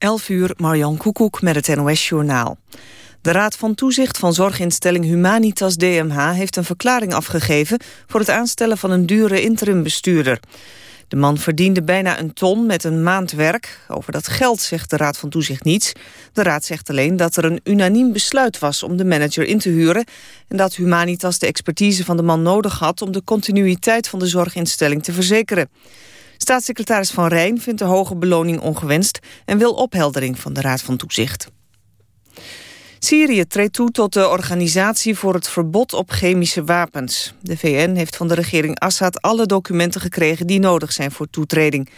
11 uur, Marjan Koekoek met het NOS-journaal. De Raad van Toezicht van zorginstelling Humanitas DMH... heeft een verklaring afgegeven voor het aanstellen van een dure interimbestuurder. De man verdiende bijna een ton met een maand werk. Over dat geld zegt de Raad van Toezicht niets. De Raad zegt alleen dat er een unaniem besluit was om de manager in te huren... en dat Humanitas de expertise van de man nodig had... om de continuïteit van de zorginstelling te verzekeren. Staatssecretaris Van Rijn vindt de hoge beloning ongewenst... en wil opheldering van de Raad van Toezicht. Syrië treedt toe tot de Organisatie voor het Verbod op Chemische Wapens. De VN heeft van de regering Assad alle documenten gekregen... die nodig zijn voor toetreding.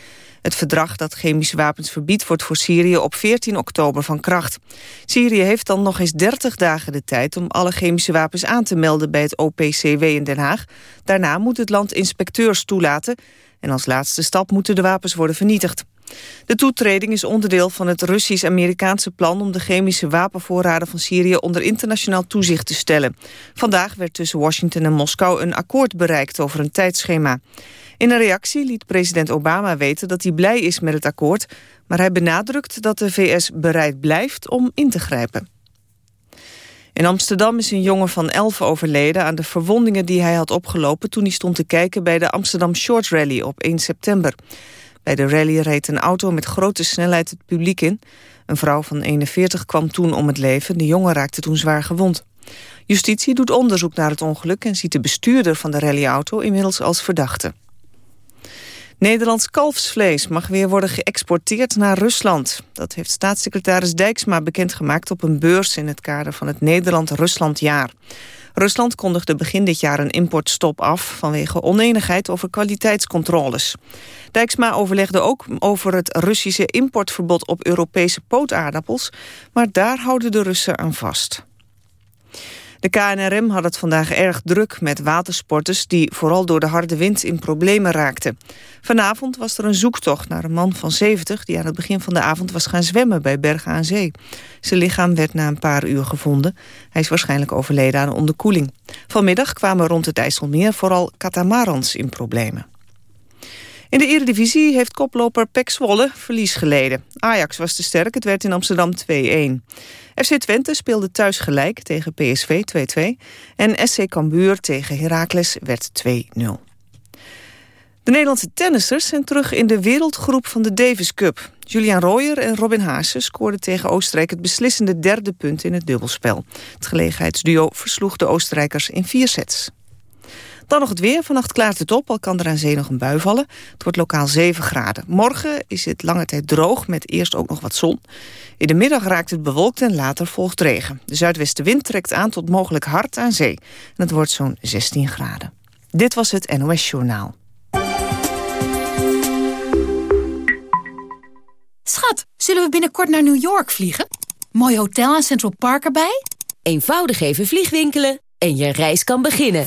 Het verdrag dat chemische wapens verbiedt... wordt voor Syrië op 14 oktober van kracht. Syrië heeft dan nog eens 30 dagen de tijd... om alle chemische wapens aan te melden bij het OPCW in Den Haag. Daarna moet het land inspecteurs toelaten... En als laatste stap moeten de wapens worden vernietigd. De toetreding is onderdeel van het Russisch-Amerikaanse plan... om de chemische wapenvoorraden van Syrië onder internationaal toezicht te stellen. Vandaag werd tussen Washington en Moskou een akkoord bereikt over een tijdschema. In een reactie liet president Obama weten dat hij blij is met het akkoord... maar hij benadrukt dat de VS bereid blijft om in te grijpen. In Amsterdam is een jongen van 11 overleden aan de verwondingen die hij had opgelopen toen hij stond te kijken bij de Amsterdam Short Rally op 1 september. Bij de rally reed een auto met grote snelheid het publiek in. Een vrouw van 41 kwam toen om het leven. De jongen raakte toen zwaar gewond. Justitie doet onderzoek naar het ongeluk en ziet de bestuurder van de rallyauto inmiddels als verdachte. Nederlands kalfsvlees mag weer worden geëxporteerd naar Rusland. Dat heeft staatssecretaris Dijksma bekendgemaakt op een beurs... in het kader van het Nederland-Ruslandjaar. Rusland kondigde begin dit jaar een importstop af... vanwege oneenigheid over kwaliteitscontroles. Dijksma overlegde ook over het Russische importverbod op Europese pootaardappels... maar daar houden de Russen aan vast. De KNRM had het vandaag erg druk met watersporters... die vooral door de harde wind in problemen raakten. Vanavond was er een zoektocht naar een man van 70... die aan het begin van de avond was gaan zwemmen bij Bergen aan Zee. Zijn lichaam werd na een paar uur gevonden. Hij is waarschijnlijk overleden aan onderkoeling. Vanmiddag kwamen rond het IJsselmeer vooral katamarans in problemen. In de Eredivisie heeft koploper Pek Zwolle verlies geleden. Ajax was te sterk, het werd in Amsterdam 2-1. FC Twente speelde thuis gelijk tegen PSV 2-2... en SC Cambuur tegen Heracles werd 2-0. De Nederlandse tennissers zijn terug in de wereldgroep van de Davis Cup. Julian Royer en Robin Haase scoorden tegen Oostenrijk... het beslissende derde punt in het dubbelspel. Het gelegenheidsduo versloeg de Oostenrijkers in vier sets. Dan nog het weer. Vannacht klaart het op, al kan er aan zee nog een bui vallen. Het wordt lokaal 7 graden. Morgen is het lange tijd droog, met eerst ook nog wat zon. In de middag raakt het bewolkt en later volgt regen. De zuidwestenwind trekt aan tot mogelijk hard aan zee. En het wordt zo'n 16 graden. Dit was het NOS Journaal. Schat, zullen we binnenkort naar New York vliegen? Mooi hotel en Central Park erbij? Eenvoudig even vliegwinkelen en je reis kan beginnen.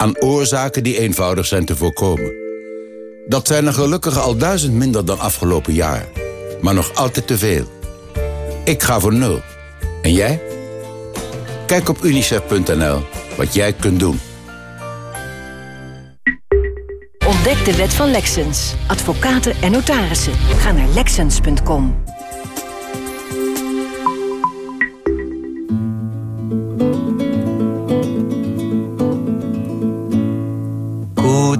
aan oorzaken die eenvoudig zijn te voorkomen. Dat zijn er gelukkig al duizend minder dan afgelopen jaar. Maar nog altijd te veel. Ik ga voor nul. En jij? Kijk op unicef.nl wat jij kunt doen. Ontdek de wet van Lexens. Advocaten en notarissen. Ga naar Lexens.com.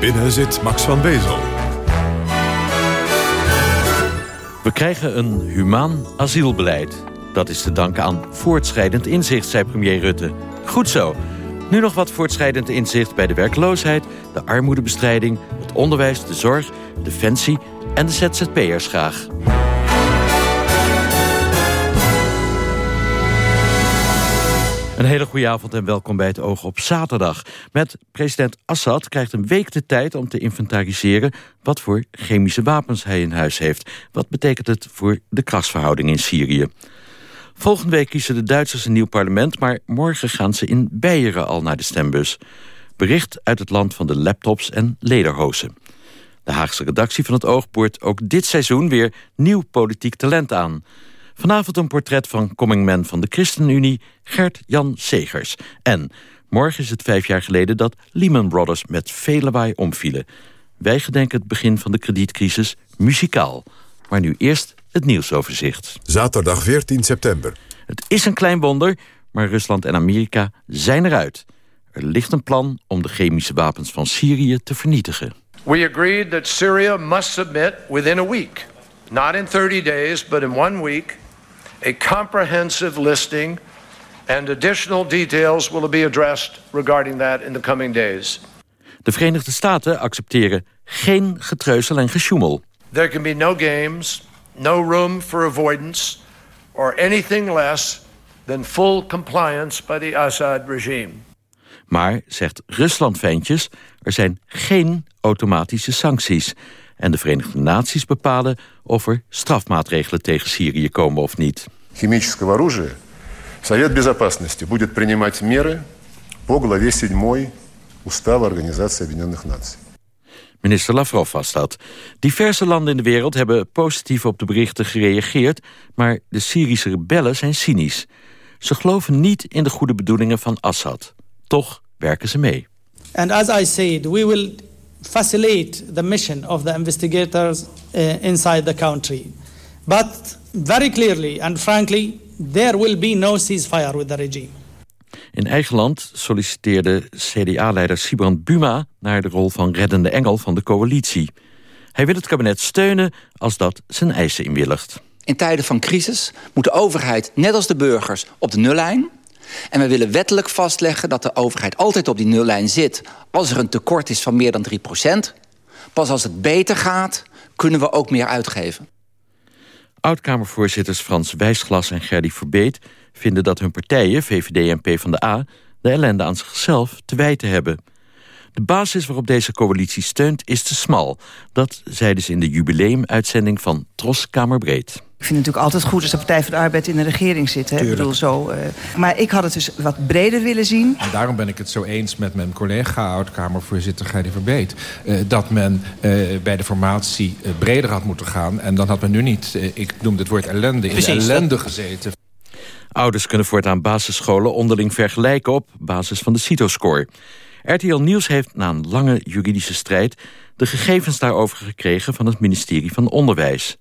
Binnen zit Max van Bezel. We krijgen een humaan asielbeleid. Dat is te danken aan voortschrijdend inzicht, zei premier Rutte. Goed zo. Nu nog wat voortschrijdend inzicht bij de werkloosheid... de armoedebestrijding, het onderwijs, de zorg, defensie en de ZZP'ers graag. Een hele goede avond en welkom bij het Oog op zaterdag. Met president Assad krijgt een week de tijd om te inventariseren... wat voor chemische wapens hij in huis heeft. Wat betekent het voor de krachtsverhouding in Syrië? Volgende week kiezen de Duitsers een nieuw parlement... maar morgen gaan ze in Beieren al naar de stembus. Bericht uit het land van de laptops en lederhozen. De Haagse redactie van het Oog boort ook dit seizoen... weer nieuw politiek talent aan... Vanavond een portret van comingman van de ChristenUnie, Gert-Jan Segers. En morgen is het vijf jaar geleden dat Lehman Brothers met vele waai omvielen. Wij gedenken het begin van de kredietcrisis muzikaal. Maar nu eerst het nieuwsoverzicht. Zaterdag 14 september. Het is een klein wonder, maar Rusland en Amerika zijn eruit. Er ligt een plan om de chemische wapens van Syrië te vernietigen. We agreed that Syria must submit within a week. Not in 30 days, but in one week a comprehensive listing and additional details will be addressed regarding that in the coming days. De Verenigde Staten accepteren geen getreuzel en gesjoemel. There can be no games, no room for avoidance or anything less than full compliance by the Assad regime. Maar, zegt Rusland-ventjes, er zijn geen automatische sancties En de Verenigde Naties bepalen of er strafmaatregelen tegen Syrië komen of niet. Химического оружия Совет Безопасности будет принимать меры по главе 7 Устава Организации Объединенных Наций. Minister Lavrov was dat. Diverse landen in de wereld hebben positief op de berichten gereageerd... maar de Syrische rebellen zijn cynisch. Ze geloven niet in de goede bedoelingen van Assad. Toch werken ze mee. And as I said, we will facilitate the mission of the investigators uh, inside the country. But very clearly and frankly, there will be no ceasefire with the regime. In eigen land solliciteerde CDA-leider Sibrand Buma... naar de rol van reddende engel van de coalitie. Hij wil het kabinet steunen als dat zijn eisen inwilligt. In tijden van crisis moet de overheid, net als de burgers, op de nullijn. En we willen wettelijk vastleggen dat de overheid altijd op die nullijn zit... als er een tekort is van meer dan 3% Pas als het beter gaat, kunnen we ook meer uitgeven. Oud-Kamervoorzitters Frans Wijsglas en Gerdy Verbeet... vinden dat hun partijen, VVD en PvdA... de ellende aan zichzelf te wijten hebben. De basis waarop deze coalitie steunt is te smal. Dat zeiden ze in de jubileumuitzending van Tros Kamerbreed. Ik vind het natuurlijk altijd goed als de Partij van de Arbeid in de regering zit. Hè? Ik bedoel, zo, uh, maar ik had het dus wat breder willen zien. En daarom ben ik het zo eens met mijn collega, oud-Kamervoorzitter Geide Verbeet... Uh, dat men uh, bij de formatie breder had moeten gaan. En dan had men nu niet, ik noem het woord ellende, in Precies, de ellende gezeten. Ouders kunnen voortaan basisscholen onderling vergelijken op basis van de CITO-score. RTL Nieuws heeft na een lange juridische strijd... de gegevens daarover gekregen van het ministerie van Onderwijs.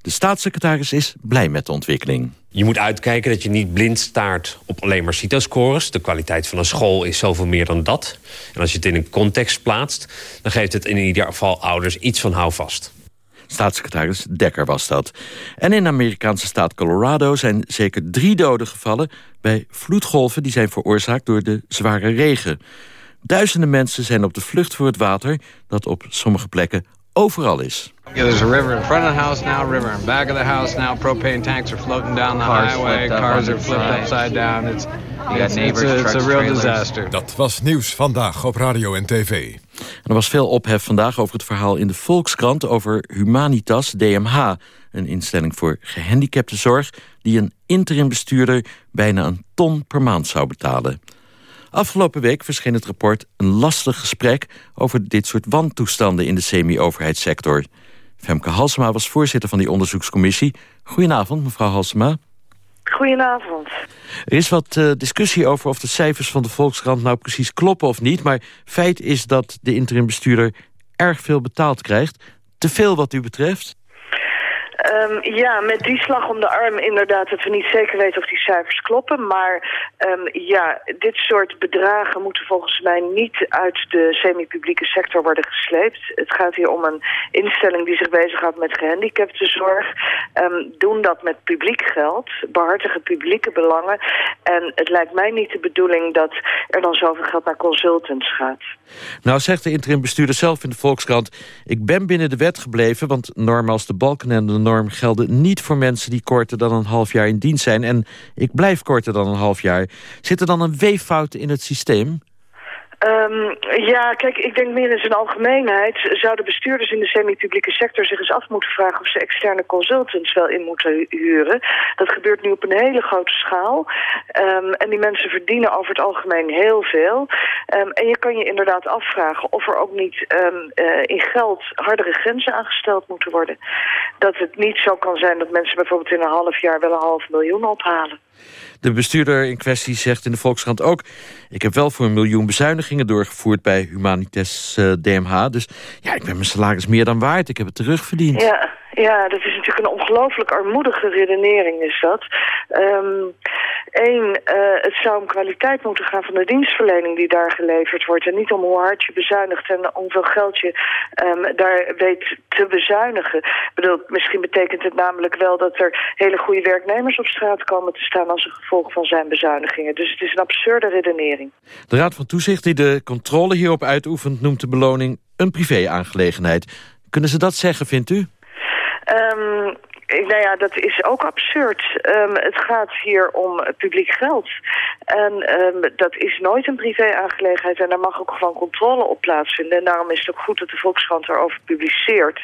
De staatssecretaris is blij met de ontwikkeling. Je moet uitkijken dat je niet blind staart op alleen maar CITO-scores. De kwaliteit van een school is zoveel meer dan dat. En als je het in een context plaatst... dan geeft het in ieder geval ouders iets van houvast. Staatssecretaris Dekker was dat. En in de Amerikaanse staat Colorado zijn zeker drie doden gevallen... bij vloedgolven die zijn veroorzaakt door de zware regen. Duizenden mensen zijn op de vlucht voor het water... dat op sommige plekken overal is. Yeah, there's a river in front of the house now, river in back of the house now. Propane tanks are floating down the Cars highway. Cars are flipped upside down. It's, it's, it's, a, it's a real disaster. Dat was nieuws vandaag op radio en tv. er was veel ophef vandaag over het verhaal in de Volkskrant... over Humanitas DMH, een instelling voor gehandicaptenzorg... die een interimbestuurder bijna een ton per maand zou betalen. Afgelopen week verscheen het rapport een lastig gesprek... over dit soort wantoestanden in de semi-overheidssector. Femke Halsema was voorzitter van die onderzoekscommissie. Goedenavond, mevrouw Halsema. Goedenavond. Er is wat uh, discussie over of de cijfers van de Volkskrant nou precies kloppen of niet. Maar feit is dat de interimbestuurder erg veel betaald krijgt. Te veel wat u betreft? Um, ja, met die slag om de arm inderdaad dat we niet zeker weten of die cijfers kloppen. Maar um, ja, dit soort bedragen moeten volgens mij niet uit de semi-publieke sector worden gesleept. Het gaat hier om een instelling die zich bezighoudt met gehandicaptenzorg. Um, doen dat met publiek geld, behartigen publieke belangen. En het lijkt mij niet de bedoeling dat er dan zoveel geld naar consultants gaat. Nou zegt de interim bestuurder zelf in de Volkskrant... ik ben binnen de wet gebleven, want normen als de balken en de norm gelden niet voor mensen die korter dan een half jaar in dienst zijn. En ik blijf korter dan een half jaar. Zit er dan een weeffout in het systeem? Um, ja, kijk, ik denk meer in zijn algemeenheid... zouden bestuurders in de semi-publieke sector zich eens af moeten vragen... of ze externe consultants wel in moeten huren. Dat gebeurt nu op een hele grote schaal. Um, en die mensen verdienen over het algemeen heel veel. Um, en je kan je inderdaad afvragen of er ook niet uh, in geld... hardere grenzen aangesteld moeten worden. Dat het niet zo kan zijn dat mensen bijvoorbeeld in een half jaar... wel een half miljoen ophalen. De bestuurder in kwestie zegt in de Volkskrant ook... ik heb wel voor een miljoen bezuinigingen doorgevoerd bij Humanitas uh, DMH. Dus ja, ik ben mijn salaris meer dan waard. Ik heb het terugverdiend. Ja, ja, dat is natuurlijk een ongelooflijk armoedige redenering is dat. Eén, um, uh, het zou om kwaliteit moeten gaan van de dienstverlening die daar geleverd wordt. En niet om hoe hard je bezuinigt en hoeveel geld je um, daar weet te bezuinigen. Ik bedoel, misschien betekent het namelijk wel dat er hele goede werknemers op straat komen te staan als een gevolg van zijn bezuinigingen. Dus het is een absurde redenering. De Raad van Toezicht die de controle hierop uitoefent noemt de beloning een privé-aangelegenheid. Kunnen ze dat zeggen, vindt u? Um, nou ja, dat is ook absurd. Um, het gaat hier om publiek geld. En um, dat is nooit een privé-aangelegenheid en daar mag ook gewoon controle op plaatsvinden. En daarom is het ook goed dat de Volkskrant erover publiceert.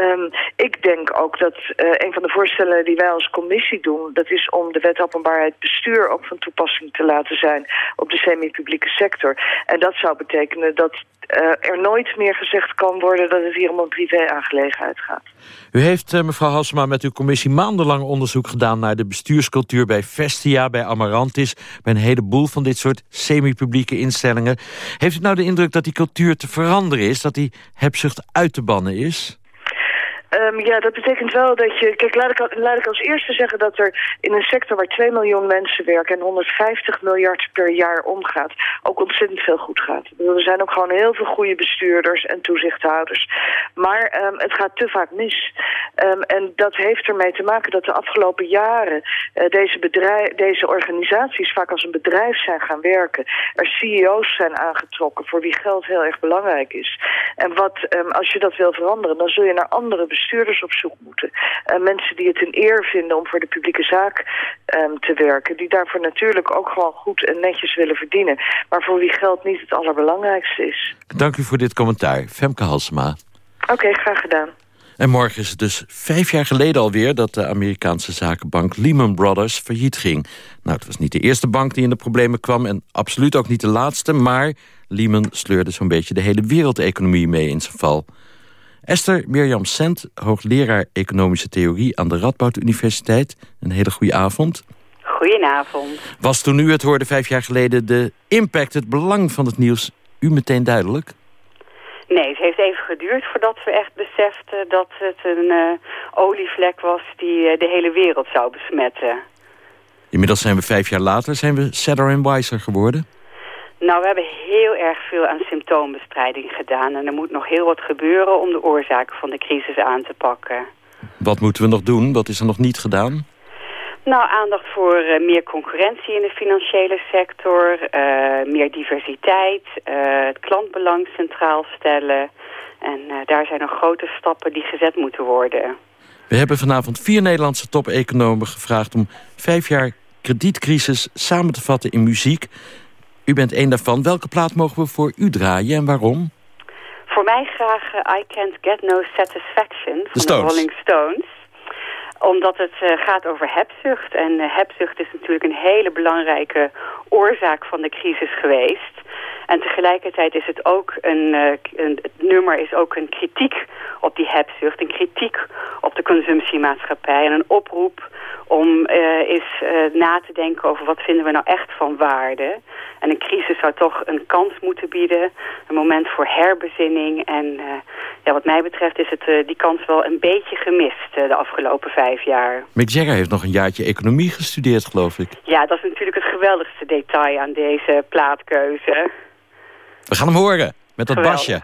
Um, ik denk ook dat uh, een van de voorstellen die wij als commissie doen... dat is om de wet openbaarheid bestuur ook van toepassing te laten zijn... op de semi-publieke sector. En dat zou betekenen dat er nooit meer gezegd kan worden dat het hier om een privé-aangelegenheid gaat. U heeft, uh, mevrouw Halsema, met uw commissie maandenlang onderzoek gedaan... naar de bestuurscultuur bij Vestia, bij Amarantis... bij een heleboel van dit soort semi-publieke instellingen. Heeft u nou de indruk dat die cultuur te veranderen is? Dat die hebzucht uit te bannen is? Um, ja, dat betekent wel dat je... Kijk, laat ik, als eerste zeggen dat er in een sector waar 2 miljoen mensen werken... en 150 miljard per jaar omgaat, ook ontzettend veel goed gaat. Er zijn ook gewoon heel veel goede bestuurders en toezichthouders. Maar um, het gaat te vaak mis. Um, en dat heeft ermee te maken dat de afgelopen jaren... Uh, deze, deze organisaties vaak als een bedrijf zijn gaan werken. Er CEO's zijn aangetrokken voor wie geld heel erg belangrijk is. En wat, als je dat wil veranderen, dan zul je naar andere bestuurders bestuurders op zoek moeten. Uh, mensen die het een eer vinden om voor de publieke zaak um, te werken. Die daarvoor natuurlijk ook gewoon goed en netjes willen verdienen. Maar voor wie geld niet het allerbelangrijkste is. Dank u voor dit commentaar. Femke Halsema. Oké, okay, graag gedaan. En morgen is het dus vijf jaar geleden alweer... dat de Amerikaanse zakenbank Lehman Brothers failliet ging. Nou, het was niet de eerste bank die in de problemen kwam... en absoluut ook niet de laatste, maar Lehman sleurde zo'n beetje... de hele wereldeconomie mee in zijn val. Esther Mirjam Sent, hoogleraar Economische Theorie... aan de Radboud Universiteit. Een hele goede avond. Goedenavond. Was toen u het hoorde vijf jaar geleden... de impact, het belang van het nieuws, u meteen duidelijk? Nee, het heeft even geduurd voordat we echt beseften... dat het een uh, olievlek was die uh, de hele wereld zou besmetten. Inmiddels zijn we vijf jaar later, zijn we sadder en wiser geworden? Nou, we hebben heel erg veel aan symptoombestrijding gedaan. En er moet nog heel wat gebeuren om de oorzaken van de crisis aan te pakken. Wat moeten we nog doen? Wat is er nog niet gedaan? Nou, aandacht voor uh, meer concurrentie in de financiële sector, uh, meer diversiteit, uh, het klantbelang centraal stellen. En daar zijn nog grote stappen die gezet moeten worden. We hebben vanavond vier Nederlandse top-economen gevraagd om vijf jaar kredietcrisis samen te vatten in muziek. U bent één daarvan. Welke plaat mogen we voor u draaien en waarom? Voor mij graag uh, I Can't Get No Satisfaction van de, de Rolling Stones omdat het uh, gaat over hebzucht. En uh, hebzucht is natuurlijk een hele belangrijke oorzaak van de crisis geweest. En tegelijkertijd is het ook een, uh, een, het nummer is ook een kritiek op die hebzucht. Een kritiek op de consumptiemaatschappij. En een oproep om uh, eens uh, na te denken over wat vinden we nou echt van waarde. En een crisis zou toch een kans moeten bieden, een moment voor herbezinning. En uh, ja, wat mij betreft is het die kans wel een beetje gemist de afgelopen vijf jaar. Mick Jagger heeft nog een jaartje economie gestudeerd, geloof ik. Ja, dat is natuurlijk het geweldigste detail aan deze plaatkeuze. We gaan hem horen, met dat basje.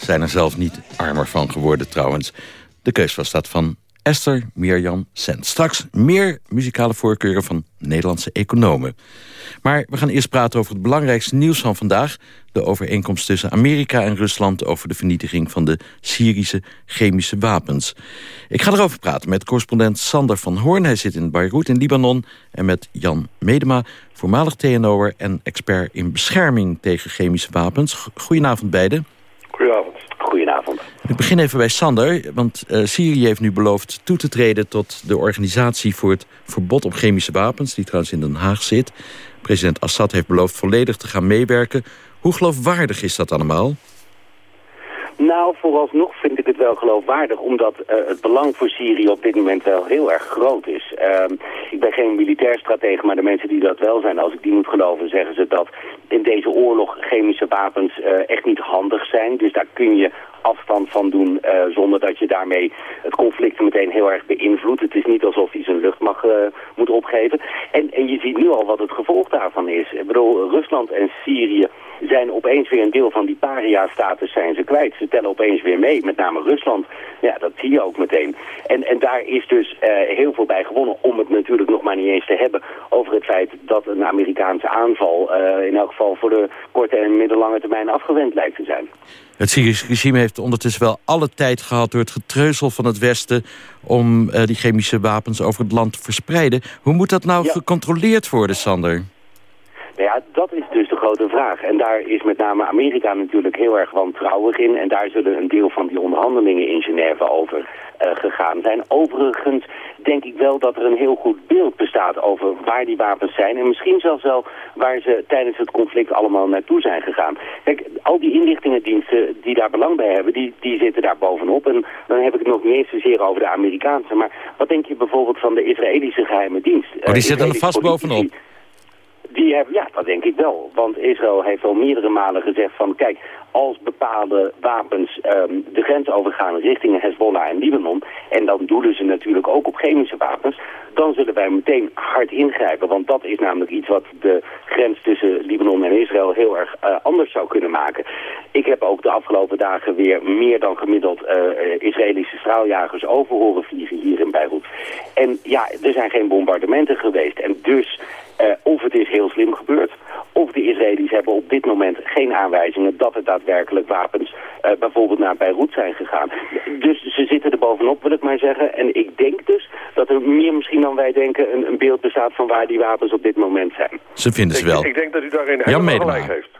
Zijn er zelf niet armer van geworden trouwens. De keus was dat van Esther Mirjam Sent. Straks meer muzikale voorkeuren van Nederlandse economen. Maar we gaan eerst praten over het belangrijkste nieuws van vandaag. De overeenkomst tussen Amerika en Rusland over de vernietiging van de Syrische chemische wapens. Ik ga erover praten met correspondent Sander van Hoorn. Hij zit in Beirut in Libanon. En met Jan Medema, voormalig TNO'er en expert in bescherming tegen chemische wapens. Goedenavond beiden. Goedenavond. Goedenavond. Ik begin even bij Sander, want uh, Syrië heeft nu beloofd toe te treden... tot de organisatie voor het verbod op chemische wapens... die trouwens in Den Haag zit. President Assad heeft beloofd volledig te gaan meewerken. Hoe geloofwaardig is dat allemaal? Nou, vooralsnog vind ik het wel geloofwaardig, omdat uh, het belang voor Syrië op dit moment wel heel erg groot is. Uh, ik ben geen militair stratege, maar de mensen die dat wel zijn, als ik die moet geloven, zeggen ze dat in deze oorlog chemische wapens uh, echt niet handig zijn. Dus daar kun je afstand van doen uh, zonder dat je daarmee het conflict meteen heel erg beïnvloedt. Het is niet alsof hij zijn luchtmacht uh, moet opgeven. En en je ziet nu al wat het gevolg daarvan is. Ik bedoel, Rusland en Syrië zijn opeens weer een deel van die paria-status zijn ze kwijt. Ze tellen opeens weer mee, met name Rusland. Ja, dat zie je ook meteen. En, en daar is dus uh, heel veel bij gewonnen om het natuurlijk nog maar niet eens te hebben over het feit dat een Amerikaanse aanval uh, in elk geval voor de korte en middellange termijn afgewend lijkt te zijn. Het Syrische regime heeft ondertussen wel alle tijd gehad... door het getreuzel van het Westen om uh, die chemische wapens over het land te verspreiden. Hoe moet dat nou ja. gecontroleerd worden, Sander? Nou ja, dat is dus grote vraag. En daar is met name Amerika natuurlijk heel erg wantrouwig in. En daar zullen een deel van die onderhandelingen in Genève over uh, gegaan zijn. Overigens denk ik wel dat er een heel goed beeld bestaat over waar die wapens zijn. En misschien zelfs wel waar ze tijdens het conflict allemaal naartoe zijn gegaan. Kijk, al die inlichtingendiensten die daar belang bij hebben, die, die zitten daar bovenop. En dan heb ik het nog niet eens zozeer over de Amerikaanse. Maar wat denk je bijvoorbeeld van de Israëlische geheime dienst? Oh, die uh, zitten er vast bovenop. Die hebben, ja, dat denk ik wel. Want Israël heeft al meerdere malen gezegd van... kijk, als bepaalde wapens um, de grens overgaan richting Hezbollah en Libanon... en dan doelen ze natuurlijk ook op chemische wapens... dan zullen wij meteen hard ingrijpen. Want dat is namelijk iets wat de grens tussen Libanon en Israël heel erg uh, anders zou kunnen maken. Ik heb ook de afgelopen dagen weer meer dan gemiddeld uh, Israëlische straaljagers over horen vliegen hier in Beirut. En ja, er zijn geen bombardementen geweest. En dus uh, of het is heel slim gebeurd, of de Israëli's hebben op dit moment geen aanwijzingen dat er daadwerkelijk wapens uh, bijvoorbeeld naar Beirut zijn gegaan. Dus ze zitten er bovenop, wil ik maar zeggen. En ik denk dus dat er meer misschien dan wij denken een, een beeld bestaat van waar die wapens op dit moment zijn. Ze vinden ze wel. Ik, ik denk dat u daarin helemaal gelijk heeft.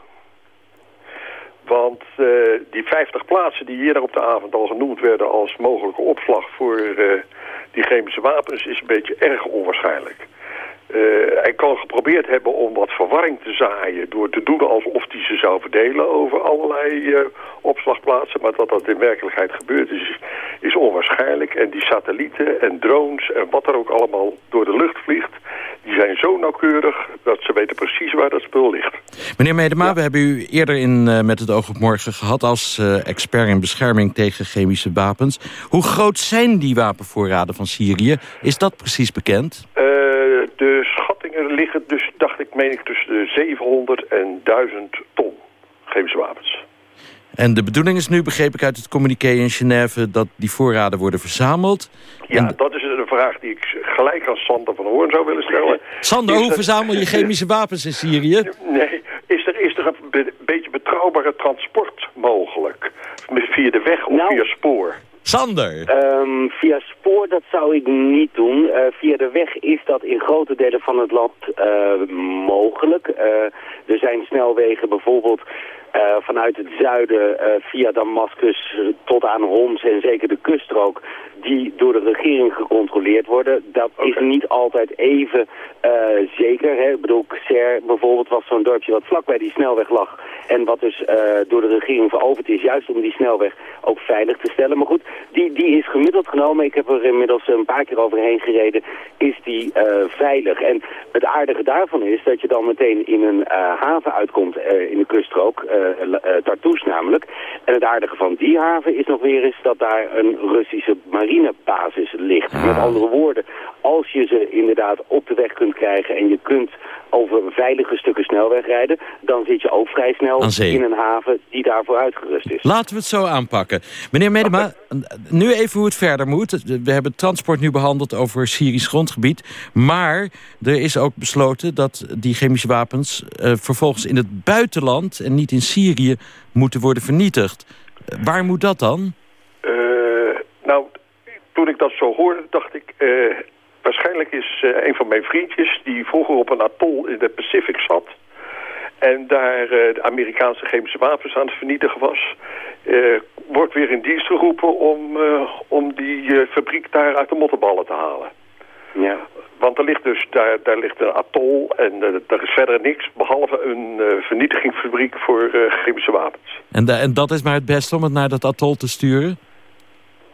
Want uh, die 50 plaatsen die hier op de avond al genoemd werden als mogelijke opslag voor uh, die chemische wapens is een beetje erg onwaarschijnlijk. Uh, hij kan geprobeerd hebben om wat verwarring te zaaien... door te doen alsof hij ze zou verdelen over allerlei uh, opslagplaatsen. Maar dat dat in werkelijkheid gebeurt is, is onwaarschijnlijk. En die satellieten en drones en wat er ook allemaal door de lucht vliegt... die zijn zo nauwkeurig dat ze weten precies waar dat spul ligt. Meneer Medema, ja. we hebben u eerder in uh, Met het oog op morgen gehad... als expert in bescherming tegen chemische wapens. Hoe groot zijn die wapenvoorraden van Syrië? Is dat precies bekend? Schattingen liggen dus, dacht ik, meen ik, tussen de 700 en 1000 ton chemische wapens. En de bedoeling is nu, begreep ik uit het communiqué in Genève... dat die voorraden worden verzameld. Ja, en... dat is een vraag die ik gelijk aan Sander van Hoorn zou willen stellen. Sander, hoe verzamel je chemische wapens in Syrië? Nee, is er, is er een be beetje betrouwbare transport mogelijk? Via de weg of nou, via spoor? Sander? Um, via spoor, dat zou ik niet doen. Uh, via de weg is dat in grote delen van het land uh, mogelijk. Uh, er zijn snelwegen bijvoorbeeld vanuit het zuiden via Damascus tot aan Homs en zeker de kuststrook die door de regering gecontroleerd worden. Dat okay. is niet altijd even uh, zeker. Hè. Ik bedoel, Xer bijvoorbeeld was zo'n dorpje wat vlakbij die snelweg lag. En wat dus uh, door de regering veroverd is, juist om die snelweg ook veilig te stellen. Maar goed, die, die is gemiddeld genomen. Ik heb er inmiddels een paar keer overheen gereden. Is die uh, veilig. En het aardige daarvan is dat je dan meteen in een haven uitkomt in de kuststrook. Tartus namelijk. En het aardige van die haven is nog weer eens dat daar een Russische marinebasis ligt. Ah. Met andere woorden, als je ze inderdaad op de weg kunt krijgen en je kunt over veilige stukken snelweg rijden, dan zit je ook vrij snel in een haven die daarvoor uitgerust is. Laten we het zo aanpakken. Meneer Medema, nu even hoe het verder moet. We hebben transport nu behandeld over Syrisch grondgebied. Maar er is ook besloten dat die chemische wapens uh, vervolgens in het buitenland en niet in Syrië moeten worden vernietigd. Uh, waar moet dat dan? Toen ik dat zo hoorde, dacht ik... Uh, waarschijnlijk is uh, een van mijn vriendjes... die vroeger op een atol in de Pacific zat... en daar uh, de Amerikaanse chemische wapens aan het vernietigen was... wordt weer in dienst geroepen om, om die fabriek daar uit de mottenballen te halen. Ja. Want er ligt dus daar, daar ligt een atol en er is verder niks... behalve een vernietigingsfabriek voor chemische wapens. En, en dat is maar het beste om het naar dat atol te sturen?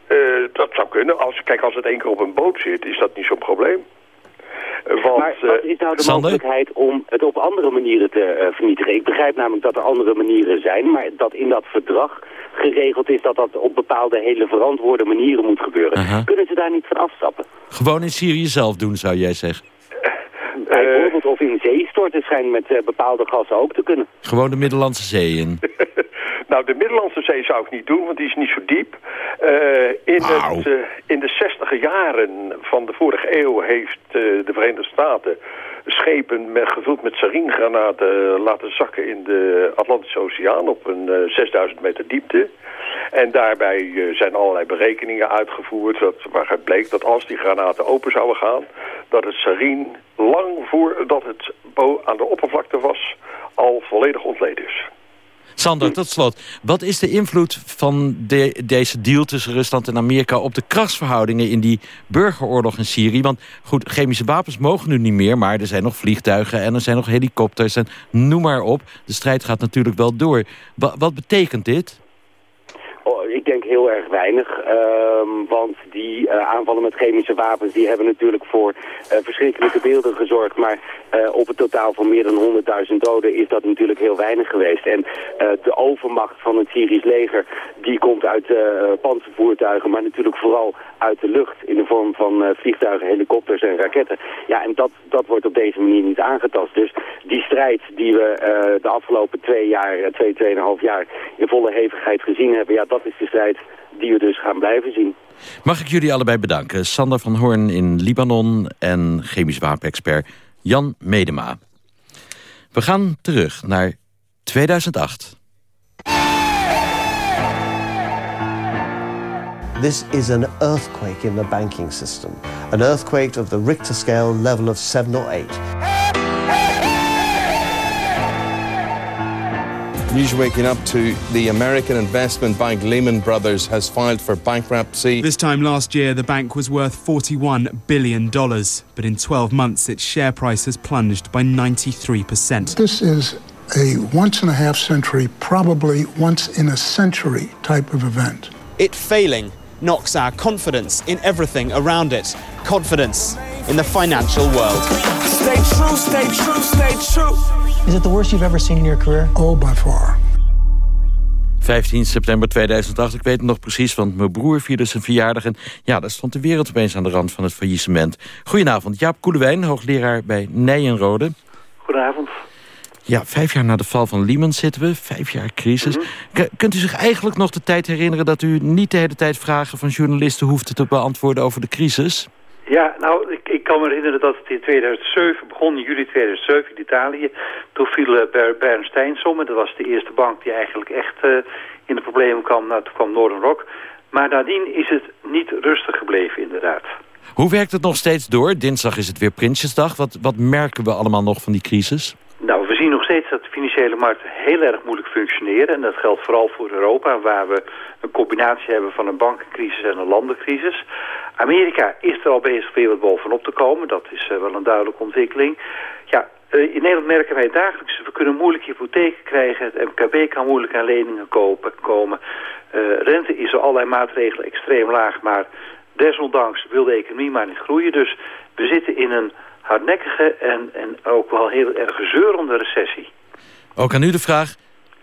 Uh, dat zou kunnen. Als, kijk, als het één keer op een boot zit, is dat niet zo'n probleem. Uh, want, maar wat is nou de Sander? mogelijkheid om het op andere manieren te uh, vernietigen? Ik begrijp namelijk dat er andere manieren zijn, maar dat in dat verdrag geregeld is dat dat op bepaalde hele verantwoorde manieren moet gebeuren. -huh. Kunnen ze daar niet van afstappen? Gewoon in Syrië zelf doen, zou jij zeggen? Bijvoorbeeld of in zee storten schijnt met bepaalde gassen ook te kunnen. Gewoon de Middellandse Zee in. nou, de Middellandse Zee zou ik niet doen, want die is niet zo diep. in, het, in de zestiger jaren van de vorige eeuw heeft de Verenigde Staten schepen met, gevuld met saringranaten laten zakken in de Atlantische Oceaan op een 6000 meter diepte. En daarbij zijn allerlei berekeningen uitgevoerd... Dat, waaruit bleek dat als die granaten open zouden gaan... dat het sarin lang voordat het aan de oppervlakte was... al volledig ontleed is. Sander, tot slot. Wat is de invloed van de, deze deal tussen Rusland en Amerika... op de krachtsverhoudingen in die burgeroorlog in Syrië? Want goed, chemische wapens mogen nu niet meer... maar er zijn nog vliegtuigen en er zijn nog helikopters en noem maar op. De strijd gaat natuurlijk wel door. wat betekent dit? Ik denk heel erg weinig, ehm, want die uh, aanvallen met chemische wapens die hebben natuurlijk voor uh, verschrikkelijke beelden gezorgd. Maar uh, op het totaal van meer dan 100.000 doden is dat natuurlijk heel weinig geweest. En de overmacht van het Syrisch leger die komt uit panzervoertuigen, maar natuurlijk vooral uit de lucht in de vorm van vliegtuigen, helikopters en raketten. Ja, en dat, dat wordt op deze manier niet aangetast. Dus die strijd die we de afgelopen twee jaar, twee, tweeënhalf jaar in volle hevigheid gezien hebben, ja, dat is de strijd die we dus gaan blijven zien. Mag ik jullie allebei bedanken. Sander van Hoorn in Libanon en chemisch wapenexpert Jan Medema. We gaan terug naar 2008. This is an earthquake in the banking system. An earthquake of the Richter scale level of 7 or 8. News waking up to the American investment bank Lehman Brothers has filed for bankruptcy. This time last year, the bank was worth $41 billion. But in 12 months, its share price has plunged by 93%. This is a once in a half century, probably once in a century type of event. It failing knocks our confidence in everything around it. Confidence in the financial world. Stay true, stay true, stay true. Is it the worst you've ever seen in your career? Oh, by far. 15 september 2008, ik weet het nog precies, want mijn broer vierde zijn verjaardag. En ja, daar stond de wereld opeens aan de rand van het faillissement. Goedenavond, Jaap Koelewijn, hoogleraar bij Nijenrode. Goedenavond. Ja, vijf jaar na de val van Lehman zitten we, vijf jaar crisis. Mhm. Kunt u zich eigenlijk nog de tijd herinneren dat u niet de hele tijd vragen van journalisten hoefde te beantwoorden over de crisis? Ja, nou, ik, ik kan me herinneren dat het in 2007 begon, in juli 2007 in Italië. Toen viel uh, Bernstein om en dat was de eerste bank die eigenlijk echt uh, in de problemen kwam. Nou, toen kwam Northern Rock. Maar nadien is het niet rustig gebleven, inderdaad. Hoe werkt het nog steeds door? Dinsdag is het weer Prinsjesdag. Wat, wat merken we allemaal nog van die crisis? Nou, we zien nog steeds dat de financiële markten heel erg moeilijk functioneren. En dat geldt vooral voor Europa, waar we een combinatie hebben van een bankencrisis en een landencrisis. Amerika is er al bezig weer wat bovenop te komen. Dat is uh, wel een duidelijke ontwikkeling. Ja, uh, in Nederland merken wij dagelijks, we kunnen moeilijk hypotheken krijgen. Het MKB kan moeilijk aan leningen kopen, komen. Uh, rente is door allerlei maatregelen extreem laag, maar desondanks wil de economie maar niet groeien. Dus we zitten in een hardnekkige en, en ook wel heel erg zeurende recessie. Ook aan u de vraag,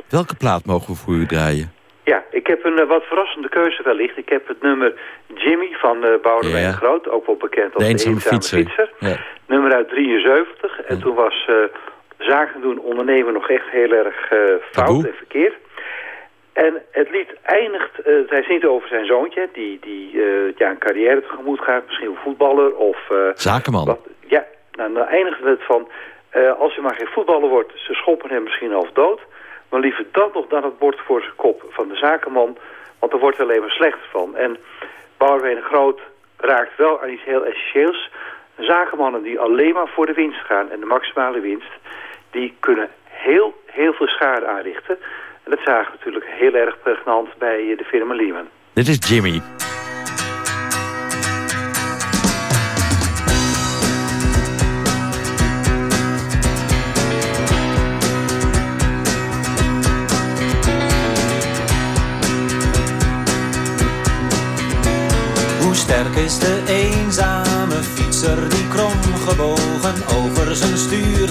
welke plaat mogen we voor u draaien? Ja, ik heb een uh, wat verrassende keuze wellicht. Ik heb het nummer Jimmy van uh, Boudewijn ja. Groot, ook wel bekend als de, de eenzame fietser. fietser. Ja. Nummer uit 73. En toen was uh, zaken doen ondernemen nog echt heel erg fout en verkeerd. En het lied eindigt, hij zingt over zijn zoontje, die, die ja, een carrière tegemoet gaat, misschien een voetballer of... Zakenman. Wat, ja, nou, dan eindigt het van, als hij maar geen voetballer wordt, ze schoppen hem misschien half dood. Maar liever dat nog dan het bord voor zijn kop van de zakenman. Want daar wordt er alleen maar slecht van. En Boudewijn Groot raakt wel aan iets heel essentieels. Zakenmannen die alleen maar voor de winst gaan en de maximale winst... die kunnen heel, heel veel schade aanrichten. En dat zagen we natuurlijk heel erg pregnant bij de firma Lehman. Dit is Jimmy.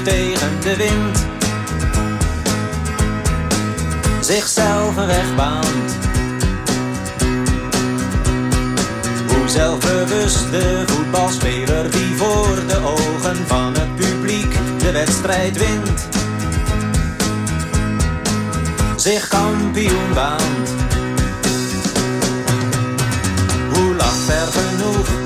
Tegen de wind zichzelf een weg baant. Hoe zelfbewust de voetbalspeler die voor de ogen van het publiek de wedstrijd wint. Zich kampioen baant. Hoe lacht ver genoeg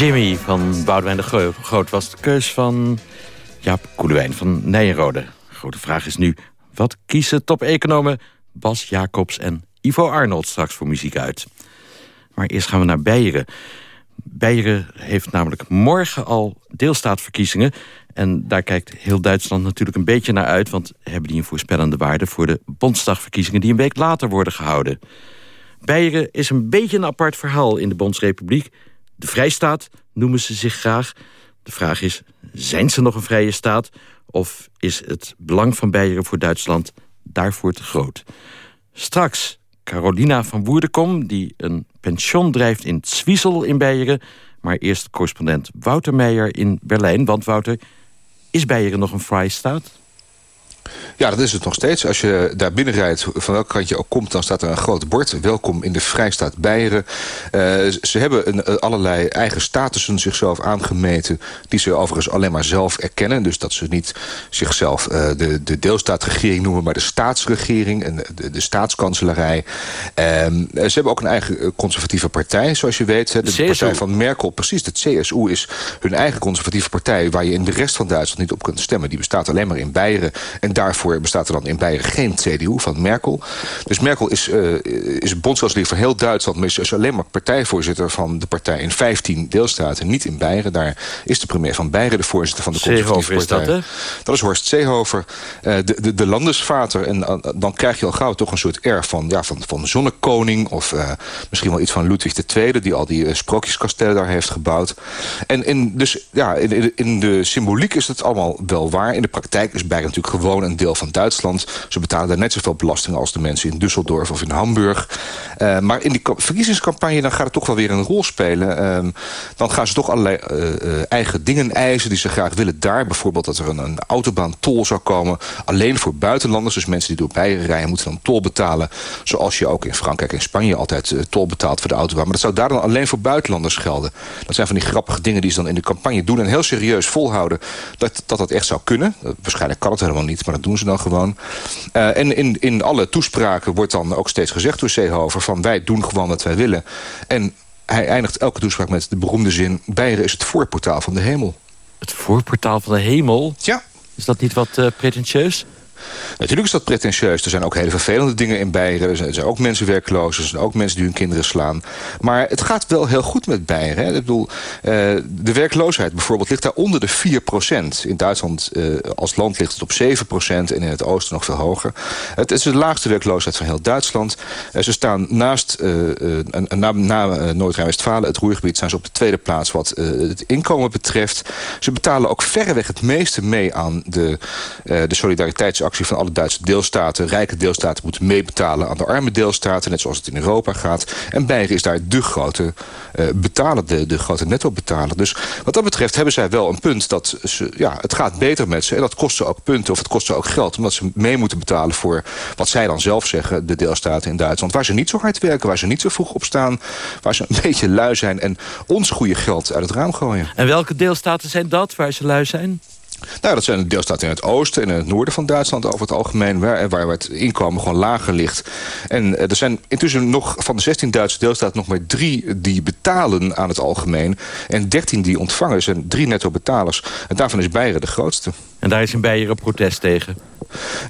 Jimmy van Boudewijn de Groot was de keus van Jaap Koelewijn van Nijenrode. Grote vraag is nu, wat kiezen top-economen Bas Jacobs en Ivo Arnold straks voor muziek uit? Maar eerst gaan we naar Beieren. Beieren heeft namelijk morgen al deelstaatverkiezingen... en daar kijkt heel Duitsland natuurlijk een beetje naar uit... want hebben die een voorspellende waarde voor de Bondsdagverkiezingen... die een week later worden gehouden. Beieren is een beetje een apart verhaal in de Bondsrepubliek... De vrijstaat noemen ze zich graag. De vraag is, zijn ze nog een vrije staat? Of is het belang van Beieren voor Duitsland daarvoor te groot? Straks Carolina van Woerdenkom, die een pension drijft in Zwiesel in Beieren. Maar eerst correspondent Wouter Meijer in Berlijn. Want Wouter, is Beieren nog een vrije staat? Ja, dat is het nog steeds. Als je daar binnenrijdt, van welk kant je ook komt... dan staat er een groot bord. Welkom in de Vrijstaat Beieren. Uh, ze hebben een, uh, allerlei eigen statussen zichzelf aangemeten... die ze overigens alleen maar zelf erkennen. Dus dat ze niet zichzelf uh, de, de deelstaatregering noemen... maar de staatsregering en de, de staatskanselarij. Ehm, ze hebben ook een eigen conservatieve partij, zoals je weet. De, de partij van Merkel, precies. De CSU is hun eigen conservatieve partij... waar je in de rest van Duitsland niet op kunt stemmen. Die bestaat alleen maar in Beieren. En daarvoor bestaat er dan in Beieren geen CDU van Merkel. Dus Merkel is, uh, is bondskanselier van heel Duitsland... maar is alleen maar partijvoorzitter van de partij in 15 deelstaten. Niet in Beieren. Daar is de premier van Beieren de voorzitter van de conservatieve partij. Is dat, hè? dat is Horst Seehofer. Uh, de, de, de landesvater. En uh, dan krijg je al gauw toch een soort air van, ja, van, van zonnekoning... of misschien wel iets van Ludwig II... die al die sprookjeskastelen daar heeft gebouwd. En in, dus, ja, in, in de symboliek is het allemaal wel waar. In de praktijk is Beieren natuurlijk gewoon een deel van Duitsland. Ze betalen daar net zoveel belasting als de mensen in Düsseldorf of in Hamburg. Uh, maar in die verkiezingscampagne dan gaat het toch wel weer een rol spelen. Uh, dan gaan ze toch allerlei uh, eigen dingen eisen die ze graag willen daar. Bijvoorbeeld dat er een, een autobaantol zou komen. Alleen voor buitenlanders. Dus mensen die door Beieren rijden moeten dan tol betalen. Zoals je ook in Frankrijk en Spanje altijd tol betaalt voor de autobaan. Maar dat zou daar dan alleen voor buitenlanders gelden. Dat zijn van die grappige dingen die ze dan in de campagne doen. En heel serieus volhouden dat dat, dat echt zou kunnen. Waarschijnlijk kan het helemaal niet, maar dat doen ze dan gewoon. Uh, en in, in alle toespraken wordt dan ook steeds gezegd door Seehofer... van wij doen gewoon wat wij willen. En hij eindigt elke toespraak met de beroemde zin... Beieren is het voorportaal van de hemel. Het voorportaal van de hemel? Ja. Is dat niet wat uh, pretentieus? Natuurlijk is dat pretentieus. Er zijn ook hele vervelende dingen in Beieren. Er zijn ook mensen werkloos. Er zijn ook mensen die hun kinderen slaan. Maar het gaat wel heel goed met Beieren. Hè. Ik bedoel, uh, de werkloosheid bijvoorbeeld ligt daar onder de 4% In Duitsland uh, als land ligt het op 7% en in het oosten nog veel hoger. Het is de laagste werkloosheid van heel Duitsland. Uh, ze staan naast, na, na Noord-Rijn-Westfalen, het Roergebied... zijn ze op de tweede plaats wat het inkomen betreft. Ze betalen ook verreweg het meeste mee aan de, de solidariteitsactie van alle Duitse deelstaten. Rijke deelstaten moeten meebetalen aan de arme deelstaten. Net zoals het in Europa gaat. En Beieren is daar de grote uh, betaler, de, de grote netto-betaler. Dus wat dat betreft hebben zij wel een punt dat ja, het gaat beter met ze. En dat kost ze ook punten of het kost ze ook geld. Omdat ze mee moeten betalen voor wat zij dan zelf zeggen, de deelstaten in Duitsland. Waar ze niet zo hard werken, waar ze niet zo vroeg op staan. Waar ze een beetje lui zijn en ons goede geld uit het raam gooien. En welke deelstaten zijn dat waar ze lui zijn? Nou, dat zijn de deelstaten in het oosten en in het noorden van Duitsland over het algemeen... waar, waar het inkomen gewoon lager ligt. En eh, er zijn intussen nog van de 16 Duitse deelstaten nog maar drie die betalen aan het algemeen... en 13 die ontvangen. Zijn drie netto betalers. En daarvan is Beieren de grootste. En daar is in Beieren protest tegen?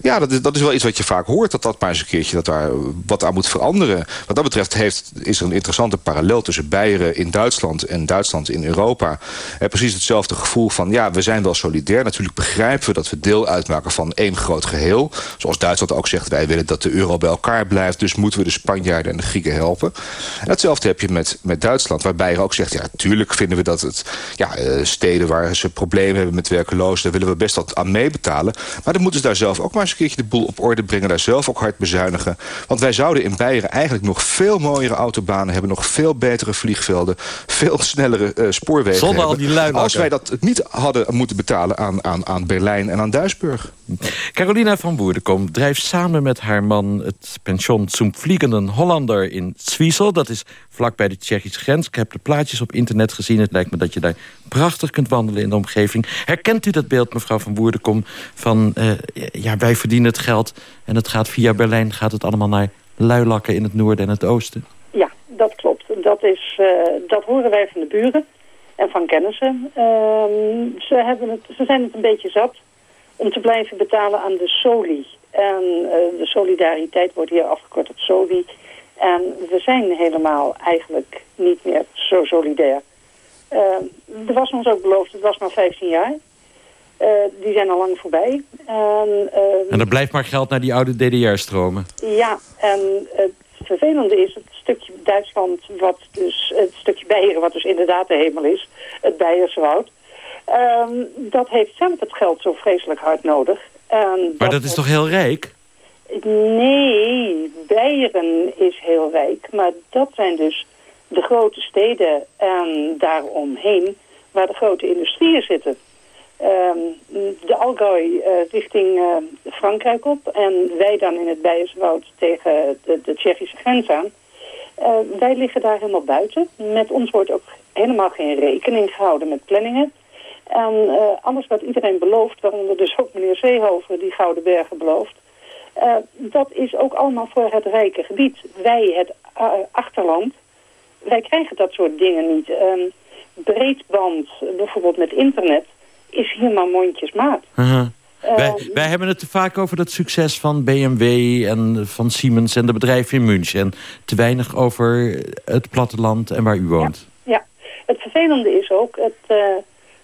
Ja, dat is, dat is wel iets wat je vaak hoort. Dat dat maar eens een keertje dat daar wat aan moet veranderen. Wat dat betreft heeft, is er een interessante parallel tussen Beieren in Duitsland en Duitsland in Europa. En precies hetzelfde gevoel van ja, we zijn wel solidair. Natuurlijk begrijpen we dat we deel uitmaken van één groot geheel. Zoals Duitsland ook zegt, wij willen dat de euro bij elkaar blijft. Dus moeten we de Spanjaarden en de Grieken helpen. En hetzelfde heb je met, met Duitsland. Waarbij er ook zegt, ja, natuurlijk vinden we dat het ja, eh, steden waar ze problemen hebben met werkelozen, daar willen we best wat aan meebetalen. Maar dan moeten ze daar zelf ook maar eens een keertje de boel op orde brengen. Daar zelf ook hard bezuinigen. Want wij zouden in Beieren eigenlijk nog veel mooiere autobanen hebben. Nog veel betere vliegvelden. Veel snellere uh, spoorwegen Zonder al die luilakken. Als wij dat niet hadden moeten betalen aan, aan, aan Berlijn en aan Duisburg. Carolina van Boerdekom drijft samen met haar man... het pension Zum Vliegenden Hollander in Zwiesel. Dat is vlak bij de Tsjechische grens. Ik heb de plaatjes op internet gezien. Het lijkt me dat je daar prachtig kunt wandelen in de omgeving. Herkent u dat beeld, mevrouw van Boerdekom... van uh, ja, wij verdienen het geld en het gaat via Berlijn... gaat het allemaal naar luilakken in het noorden en het oosten? Ja, dat klopt. Dat, is, uh, dat horen wij van de buren en van kennissen. Uh, ze, hebben het, ze zijn het een beetje zat om te blijven betalen aan de soli. En uh, de solidariteit wordt hier afgekort tot soli. En we zijn helemaal eigenlijk niet meer zo solidair. Uh, er was ons ook beloofd, het was maar 15 jaar. Uh, die zijn al lang voorbij. En, uh, en er blijft maar geld naar die oude DDR stromen. Ja, en het vervelende is het stukje Duitsland, wat dus, het stukje Beieren, wat dus inderdaad de hemel is, het Beierse woud. Um, dat heeft zelf het geld zo vreselijk hard nodig. En maar dat, is toch heel rijk? Nee, Beieren is heel rijk. Maar dat zijn dus de grote steden en daaromheen waar de grote industrieën zitten. Um, de Algoy uh, richting uh, Frankrijk op en wij dan in het Beierswoud tegen de, de Tsjechische grens aan. Uh, wij liggen daar helemaal buiten. Met ons wordt ook helemaal geen rekening gehouden met planningen. En alles wat iedereen belooft, waaronder dus ook meneer Seehofer die Gouden Bergen belooft... dat is ook allemaal voor het rijke gebied. Wij, het achterland, wij krijgen dat soort dingen niet. Breedband, bijvoorbeeld met internet is hier maar mondjesmaat. Uh -huh. wij, wij, hebben het te vaak over dat succes van BMW en van Siemens en de bedrijven in München. En te weinig over het platteland en waar u woont. Ja, ja. het vervelende is ook het uh,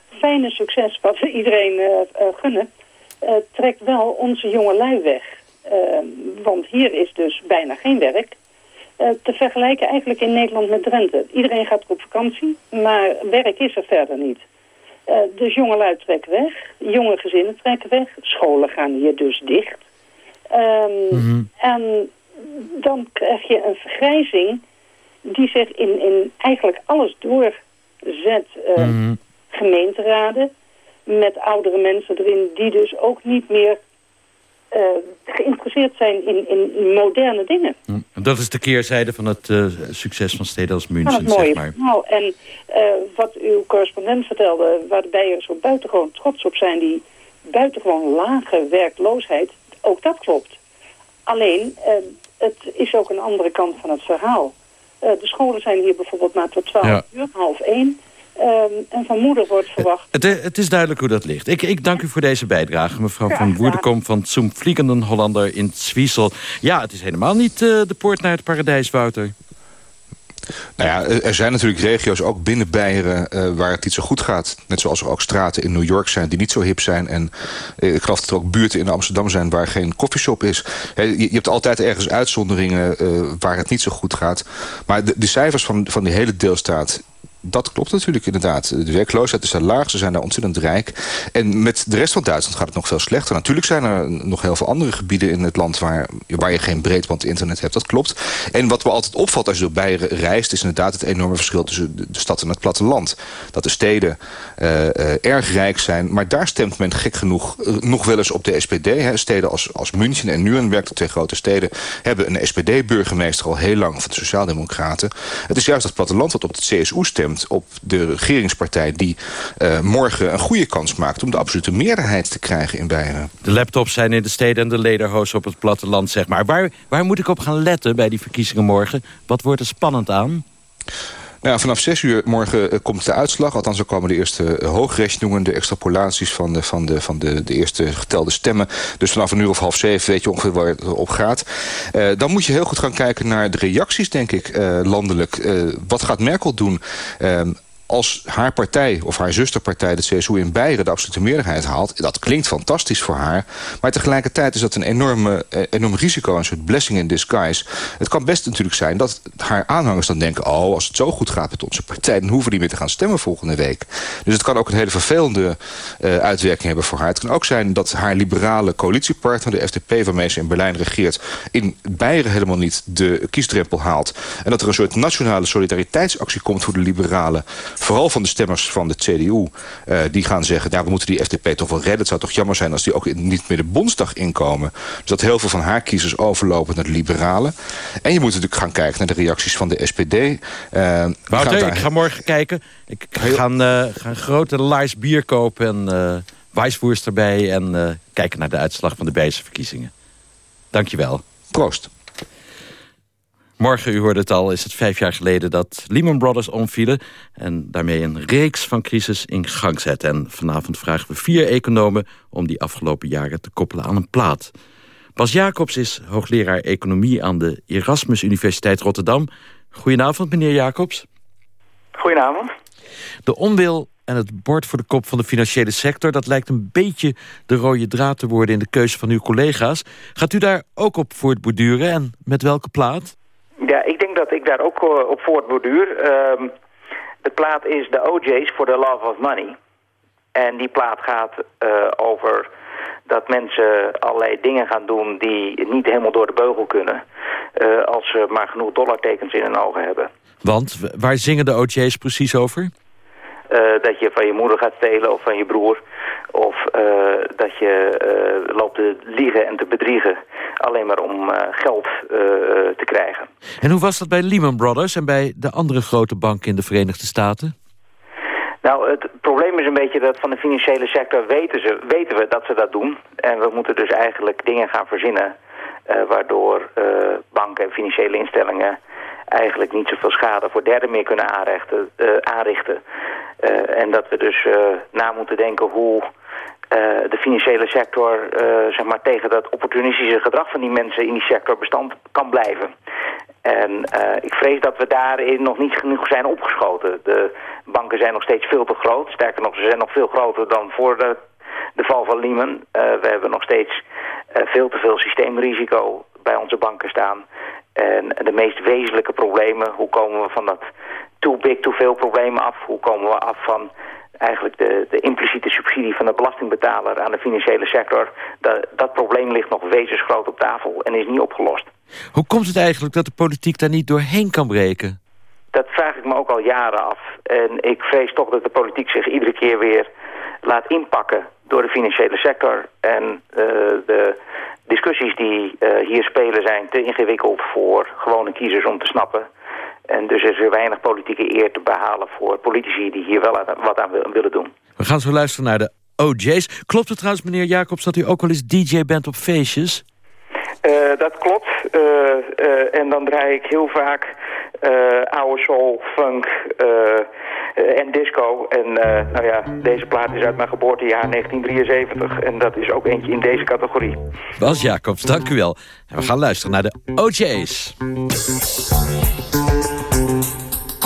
fijne succes wat we iedereen uh, uh, gunnen... trekt wel onze jonge lui weg. want hier is dus bijna geen werk. te vergelijken eigenlijk in Nederland met Drenthe. Iedereen gaat op vakantie, maar werk is er verder niet. Dus jongelui trekken weg, jonge gezinnen trekken weg, scholen gaan hier dus dicht. Ehm, mhm. En dan krijg je een vergrijzing die zich in, in eigenlijk alles doorzet. Uh, Gemeenteraden met oudere mensen erin die dus ook niet meer uh, geïnteresseerd zijn in, in moderne dingen. Dat is de keerzijde van het uh, succes van steden als München, zeg maar. Nou, en uh, wat uw correspondent vertelde, waar de Beieren zo buitengewoon trots op zijn, die buitengewoon lage werkloosheid, ook dat klopt. Alleen, het is ook een andere kant van het verhaal. de scholen zijn hier bijvoorbeeld maar tot 12 uur, half één. Um, en van moeder wordt verwacht. Het, het, is duidelijk hoe dat ligt. Ik, ik dank u voor deze bijdrage, mevrouw van Woerdekom van Zoom Vliegenden Hollander in Zwiesel. Ja, het is helemaal niet uh, de poort naar het paradijs, Wouter. Nou ja, er zijn natuurlijk regio's, ook binnen Beieren, uh, waar het niet zo goed gaat. Net zoals er ook straten in New York zijn die niet zo hip zijn. En uh, ik geloof dat er ook buurten in Amsterdam zijn waar geen koffieshop is. je, je, hebt altijd ergens uitzonderingen uh, waar het niet zo goed gaat. Maar de, de cijfers van, van die hele deelstaat dat klopt natuurlijk inderdaad. De werkloosheid is daar laag, ze zijn daar ontzettend rijk. En met de rest van Duitsland gaat het nog veel slechter. Natuurlijk zijn er nog heel veel andere gebieden in het land... waar, waar je geen breedband internet hebt, dat klopt. En wat me altijd opvalt als je door reist... is inderdaad het enorme verschil tussen de stad en het platteland. Dat de steden uh, uh, erg rijk zijn, maar daar stemt men gek genoeg... Uh, nog wel eens op de SPD. Hè. Steden als, als München en Nuremberg, de twee grote steden... hebben een SPD-burgemeester al heel lang van de Sociaaldemocraten. Het is juist dat platteland wat op het CSU stemt op de regeringspartij... die uh, morgen een goede kans maakt om de absolute meerderheid te krijgen in Beieren. De laptops zijn in de steden en de lederhoos op het platteland, zeg maar. Waar, waar moet ik op gaan letten bij die verkiezingen morgen? Wat wordt er spannend aan? Nou ja, vanaf 6 uur morgen uh, komt de uitslag. Althans, er komen de eerste uh, hoogrechnungen, de extrapolaties van, de, van, de, van de, de eerste getelde stemmen. Dus vanaf een uur of half zeven weet je ongeveer waar het op gaat. Dan moet je heel goed gaan kijken naar de reacties, denk ik, landelijk. wat gaat Merkel doen? Als haar partij of haar zusterpartij, de CSU in Beieren, de absolute meerderheid haalt, dat klinkt fantastisch voor haar. Maar tegelijkertijd is dat een enorme, eh, enorm risico, een soort blessing in disguise. Het kan best natuurlijk zijn dat haar aanhangers dan denken, oh, als het zo goed gaat met onze partij, dan hoeven niet meer te gaan stemmen volgende week. Dus het kan ook een hele vervelende uh, uitwerking hebben voor haar. Het kan ook zijn dat haar liberale coalitiepartner, de FDP, waarmee ze in Berlijn regeert, in Beieren helemaal niet de kiesdrempel haalt. En dat er een soort nationale solidariteitsactie komt voor de liberalen vooral van de stemmers van de CDU... Uh, die gaan zeggen, nou, we moeten die FDP toch wel redden. Het zou toch jammer zijn als die ook niet meer de Bondsdag inkomen. Dus dat heel veel van haar kiezers overlopen naar de liberalen. En je moet natuurlijk gaan kijken naar de reacties van de SPD. Uh, eh, Wouter, daar... ik ga morgen kijken. Ik ga, uh, ga een grote laars bier kopen en wijsvoers erbij... en kijken naar de uitslag van de Bijse verkiezingen. Dankjewel. Proost. Morgen, u hoorde het al, is het vijf jaar geleden dat Lehman Brothers omvielen... en daarmee een reeks van crisis in gang zetten. En vanavond vragen we vier economen om die afgelopen jaren te koppelen aan een plaat. Bas Jacobs is hoogleraar economie aan de Erasmus Universiteit Rotterdam. Goedenavond, meneer Jacobs. Goedenavond. De onwil en het bord voor de kop van de financiële sector... dat lijkt een beetje de rode draad te worden in de keuze van uw collega's. Gaat u daar ook op voortborduren en met welke plaat? Ja, ik denk dat ik daar ook uh, op voortborduur. Um, de plaat is de OJ's for the Love of Money. En die plaat gaat uh, over dat mensen allerlei dingen gaan doen die niet helemaal door de beugel kunnen. Uh, als ze maar genoeg dollartekens in hun ogen hebben. Want waar zingen de OJ's precies over? Uh, dat je van je moeder gaat stelen of van je broer. Of uh, dat je uh, loopt te liegen en te bedriegen. Alleen maar om geld te krijgen. En hoe was dat bij Lehman Brothers en bij de andere grote banken in de Verenigde Staten? Nou, het probleem is een beetje dat van de financiële sector weten, ze, weten we dat ze dat doen. En we moeten dus eigenlijk dingen gaan verzinnen... waardoor banken en financiële instellingen eigenlijk niet zoveel schade voor derden meer kunnen aanrichten. Uh, aanrichten. Uh, en dat we dus uh, na moeten denken hoe de financiële sector zeg maar, tegen dat opportunistische gedrag van die mensen in die sector bestand kan blijven. En ik vrees dat we daarin nog niet genoeg zijn opgeschoten. De banken zijn nog steeds veel te groot. Sterker nog, ze zijn nog veel groter dan voor de, de val van Lehman. we hebben nog steeds veel te veel systeemrisico bij onze banken staan. En de meest wezenlijke problemen, hoe komen we van dat too big, too veel problemen af? Hoe komen we af van eigenlijk de, de impliciete subsidie van de belastingbetaler aan de financiële sector. Dat, dat probleem ligt nog wezensgroot op tafel en is niet opgelost. Hoe komt het eigenlijk dat de politiek daar niet doorheen kan breken? Dat vraag ik me ook al jaren af. En ik vrees toch dat de politiek zich iedere keer weer laat inpakken door de financiële sector. En uh, de discussies die uh, hier spelen zijn te ingewikkeld voor gewone kiezers om te snappen. En dus is er weinig politieke eer te behalen voor politici die hier wel wat aan willen doen. We gaan zo luisteren naar de OJ's. Klopt het trouwens, meneer Jacobs, dat u ook wel eens DJ bent op feestjes? Uh, dat klopt. Uh, uh, en dan draai ik heel vaak oude soul, funk en disco. En nou ja, deze plaat is uit mijn geboortejaar 1973. En dat is ook eentje in deze categorie. Bas Jacobs, dank u wel. En we gaan luisteren naar de OJ's.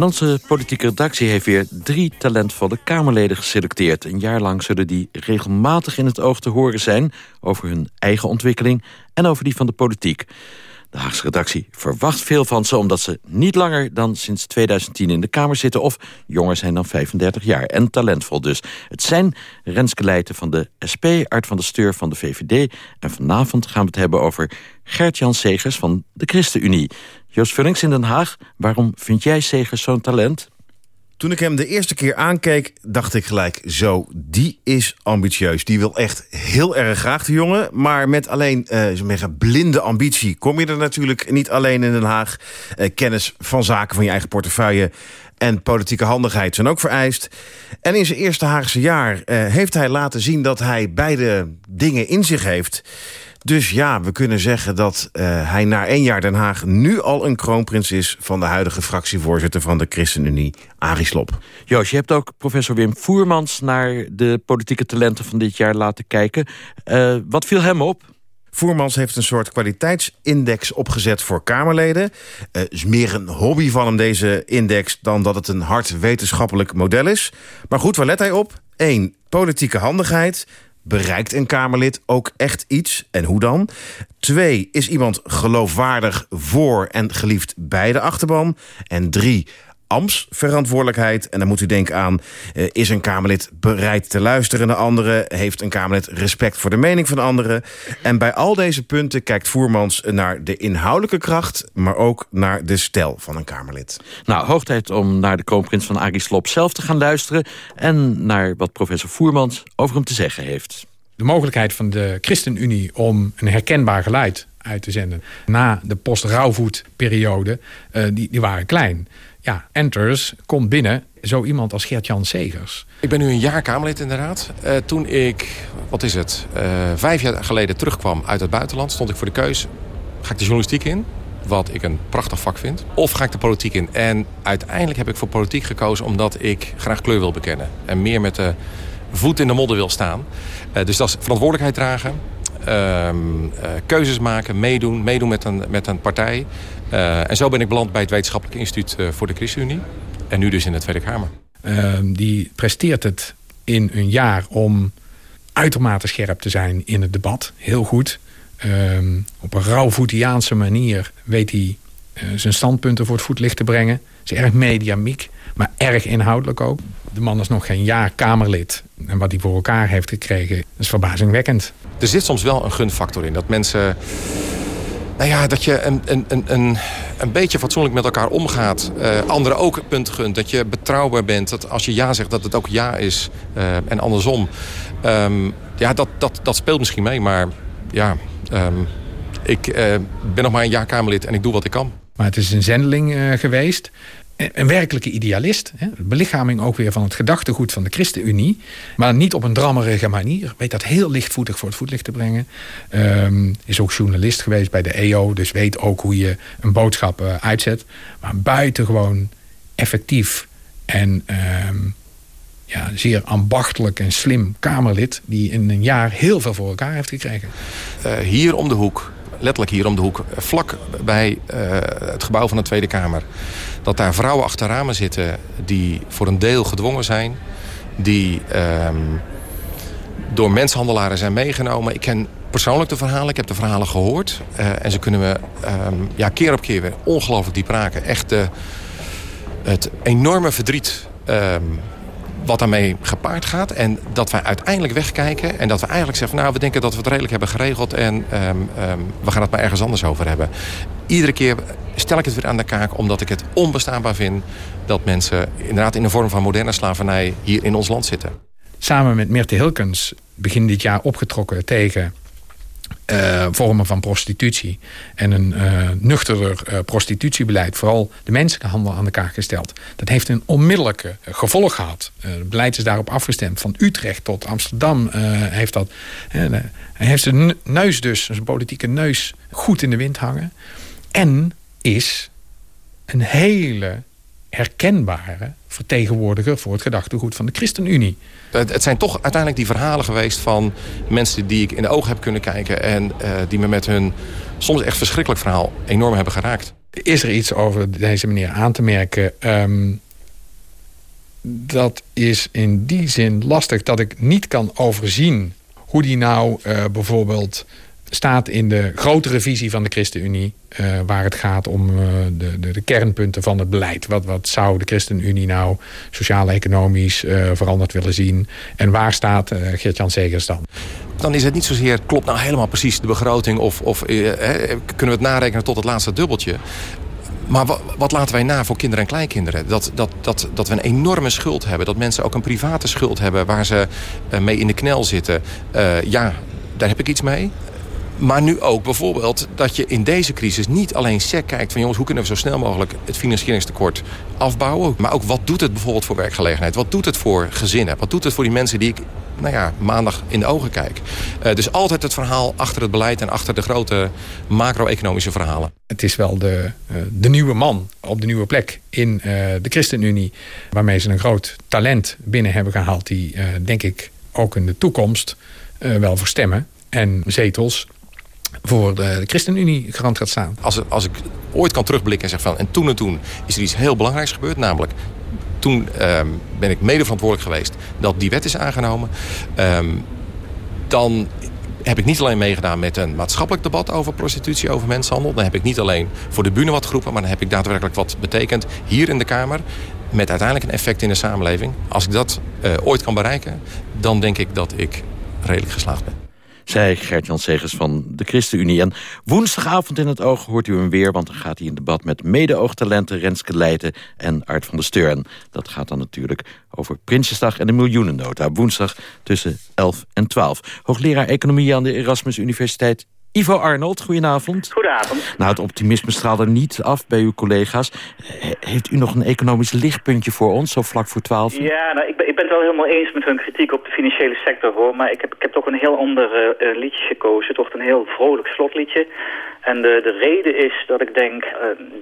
En onze politieke redactie heeft weer drie talentvolle Kamerleden geselecteerd. Een jaar lang zullen die regelmatig in het oog te horen zijn... over hun eigen ontwikkeling en over die van de politiek. De Haagse redactie verwacht veel van ze... omdat ze niet langer dan sinds 2010 in de Kamer zitten... of jonger zijn dan 35 jaar en talentvol dus. Het zijn Renske Leijten van de SP, Art van de Steur van de VVD... en vanavond gaan we het hebben over Gert-Jan Segers van de ChristenUnie. Joost Vullings in Den Haag, waarom vind jij Segers zo'n talent? Toen ik hem de eerste keer aankeek, dacht ik gelijk... zo, die is ambitieus. Die wil echt heel erg graag, de jongen. Maar met alleen uh, blinde ambitie kom je er natuurlijk niet alleen in Den Haag. Uh, kennis van zaken van je eigen portefeuille en politieke handigheid zijn ook vereist. En in zijn eerste Haagse jaar uh, heeft hij laten zien dat hij beide dingen in zich heeft... Dus ja, we kunnen zeggen dat uh, hij na één jaar Den Haag... nu al een kroonprins is van de huidige fractievoorzitter... van de ChristenUnie, Arie Slob. Joost, je hebt ook professor Wim Voermans... naar de politieke talenten van dit jaar laten kijken. Uh, wat viel hem op? Voermans heeft een soort kwaliteitsindex opgezet voor Kamerleden. Het uh, is meer een hobby van hem, deze index... dan dat het een hard wetenschappelijk model is. Maar goed, waar let hij op? 1. Politieke handigheid. Bereikt een Kamerlid ook echt iets? En hoe dan? Twee, is iemand geloofwaardig voor en geliefd bij de achterban? En drie, ambtsverantwoordelijkheid. En dan moet u denken aan, uh, is een Kamerlid bereid te luisteren naar anderen? Heeft een Kamerlid respect voor de mening van anderen? En bij al deze punten kijkt Voermans naar de inhoudelijke kracht... maar ook naar de stijl van een Kamerlid. Nou, hoog tijd om naar de kroonprins van Arie Slob zelf te gaan luisteren... en naar wat professor Voermans over hem te zeggen heeft. De mogelijkheid van de ChristenUnie om een herkenbaar geluid uit te zenden... na de post-rouwvoetperiode, uh, die, die waren klein ja, enters, komt binnen zo iemand als Gert-Jan Segers. Ik ben nu een jaar Kamerlid inderdaad. Uh, toen ik, wat is het, uh, vijf jaar geleden terugkwam uit het buitenland... stond ik voor de keus, Ga ik de journalistiek in, wat ik een prachtig vak vind. Of ga ik de politiek in. En uiteindelijk heb ik voor politiek gekozen omdat ik graag kleur wil bekennen. En meer met de voet in de modder wil staan. Uh, dus dat is verantwoordelijkheid dragen. Uh, keuzes maken, meedoen, meedoen met een, met een partij. Uh, en zo ben ik beland bij het Wetenschappelijk Instituut voor de ChristenUnie. En nu dus in de Tweede Kamer. Ehm, die presteert het in een jaar om uitermate scherp te zijn in het debat. Heel goed. Um, op een rauwvoetiaanse manier weet hij uh, zijn standpunten voor het voetlicht te brengen. Is erg mediamiek, maar erg inhoudelijk ook. De man is nog geen jaar Kamerlid. En wat hij voor elkaar heeft gekregen is verbazingwekkend. Er zit soms wel een gunfactor in. Dat mensen... Nou ja, dat je een, een, een, een beetje fatsoenlijk met elkaar omgaat. Uh, anderen ook het punt gunt. Dat je betrouwbaar bent. Dat als je ja zegt, dat het ook ja is. Uh, en andersom. Um, ja, dat, dat, dat speelt misschien mee. Maar ja, um, ik uh, ben nog maar een jaar Kamerlid en ik doe wat ik kan. Maar het is een zendeling geweest. Een werkelijke idealist. Hè? Belichaming ook weer van het gedachtegoed van de ChristenUnie. Maar niet op een drammerige manier. Weet dat heel lichtvoetig voor het voetlicht te brengen. Um, is ook journalist geweest bij de EO. Dus weet ook hoe je een boodschap uh, uitzet. Maar buitengewoon effectief. En um, ja, zeer ambachtelijk en slim Kamerlid... die in een jaar heel veel voor elkaar heeft gekregen. Uh, hier om de hoek, letterlijk hier om de hoek... vlak bij uh, het gebouw van de Tweede Kamer... dat daar vrouwen achter ramen zitten die voor een deel gedwongen zijn... die uh, door menshandelaren zijn meegenomen. Ik ken persoonlijk de verhalen, ik heb de verhalen gehoord... Uh, en ze kunnen me um, ja, keer op keer weer ongelooflijk diep raken. Echt het enorme verdriet... Um, wat daarmee gepaard gaat. En dat wij uiteindelijk wegkijken. En dat we eigenlijk zeggen, nou, we denken dat we het redelijk hebben geregeld. En um, um, we gaan het maar ergens anders over hebben. Iedere keer stel ik het weer aan de kaak. Omdat ik het onbestaanbaar vind dat mensen inderdaad in de vorm van moderne slavernij hier in ons land zitten. Samen met Meerte Hilkens begin dit jaar opgetrokken tegen uh, vormen van prostitutie. En een uh, nuchterder uh, prostitutiebeleid, vooral de mensenhandel aan de kaak gesteld. Dat heeft een onmiddellijke gevolg gehad. het beleid is daarop afgestemd. Van Utrecht tot Amsterdam heeft dat. hij heeft zijn neus dus, zijn politieke neus, goed in de wind hangen. En is een hele herkenbare vertegenwoordiger voor het gedachtegoed van de ChristenUnie. Het zijn toch uiteindelijk die verhalen geweest van mensen die ik in de ogen heb kunnen kijken... en uh, die me met hun soms echt verschrikkelijk verhaal enorm hebben geraakt. Is er iets over deze meneer aan te merken? Um, dat is in die zin lastig dat ik niet kan overzien... hoe die nou uh, bijvoorbeeld staat in de grotere visie van de ChristenUnie... Uh, waar het gaat om uh, de, de, de, kernpunten van het beleid. Wat, wat zou de ChristenUnie nou sociaal-economisch uh, veranderd willen zien? En waar staat Geert-Jan Segers dan? Dan is het niet zozeer, klopt nou helemaal precies de begroting... of, of kunnen we het narekenen tot het laatste dubbeltje... Maar wat, wat, laten wij na voor kinderen en kleinkinderen? Dat, dat, dat, dat we een enorme schuld hebben. Dat mensen ook een private schuld hebben waar ze mee in de knel zitten. ja, daar heb ik iets mee. Maar nu ook bijvoorbeeld dat je in deze crisis niet alleen sec kijkt... van jongens, hoe kunnen we zo snel mogelijk het financieringstekort afbouwen... maar ook wat doet het bijvoorbeeld voor werkgelegenheid? Wat doet het voor gezinnen? Wat doet het voor die mensen die ik nou ja, maandag in de ogen kijk? Uh, dus altijd het verhaal achter het beleid... en achter de grote macro-economische verhalen. Het is wel de, uh, de nieuwe man op de nieuwe plek in uh, de ChristenUnie... waarmee ze een groot talent binnen hebben gehaald... die denk ik ook in de toekomst wel voor stemmen en zetels voor de, ChristenUnie garant gaat staan. Als, als ik ooit kan terugblikken en zeg van... en toen en toen is er iets heel belangrijks gebeurd. Namelijk, toen um, ben ik mede verantwoordelijk geweest dat die wet is aangenomen. Um, dan heb ik niet alleen meegedaan met een maatschappelijk debat over prostitutie, over mensenhandel. Dan heb ik niet alleen voor de bühne wat geroepen, maar dan heb ik daadwerkelijk wat betekend hier in de Kamer. Met uiteindelijk een effect in de samenleving. Als ik dat uh, ooit kan bereiken, dan denk ik dat ik redelijk geslaagd ben zei Gert-Jan Segers van de ChristenUnie. En woensdagavond in het oog hoort u hem weer... want dan gaat hij in debat met mede-oogtalenten Renske Leijten en Art van der Steur. En dat gaat dan natuurlijk over Prinsjesdag en de miljoenennota. Woensdag tussen 11 en 12. Hoogleraar Economie aan de Erasmus Universiteit Ivo Arnold, goedenavond. Goedenavond. Nou, het optimisme straalt er niet af bij uw collega's. Heeft u nog een economisch lichtpuntje voor ons, zo vlak voor twaalf? Ja, nou, ik, ben, ik ben het wel helemaal eens met hun kritiek op financiële sector, hoor. Maar ik heb, ik heb toch een heel ander uh, liedje gekozen. Toch een heel vrolijk slotliedje. En de, de reden is dat ik denk, uh,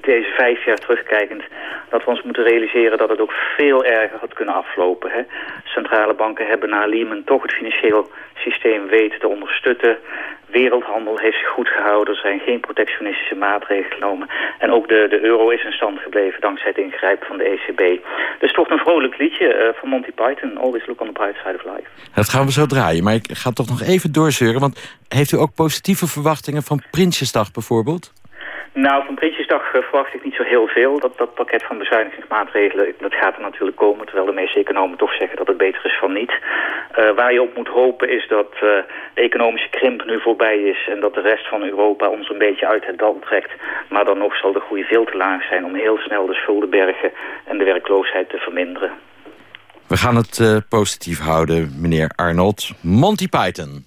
deze vijf jaar terugkijkend... dat we ons moeten realiseren dat het ook veel erger had kunnen aflopen. Hè? Centrale banken hebben na Lehman toch het financieel systeem weten te ondersteunen wereldhandel heeft zich goed gehouden. Er zijn geen protectionistische maatregelen genomen. En ook de, de euro is in stand gebleven dankzij het ingrijpen van de ECB. Dus toch een vrolijk liedje uh, van Monty Python. Always look on the bright side of life. Dat gaan we zo draaien. Maar ik ga toch nog even doorzeuren. Want heeft u ook positieve verwachtingen van Prinsjesdag bijvoorbeeld? Nou, van Prinsjesdag uh, verwacht ik niet zo heel veel. Dat, dat pakket van bezuinigingsmaatregelen, dat gaat er natuurlijk komen. Terwijl de meeste economen toch zeggen dat het beter is van niet. Uh, waar je op moet hopen is dat de economische krimp nu voorbij is... en dat de rest van Europa ons een beetje uit het dal trekt. Maar dan nog zal de groei veel te laag zijn... om heel snel de schuldenbergen en de werkloosheid te verminderen. We gaan het positief houden, meneer Arnold. Monty Python.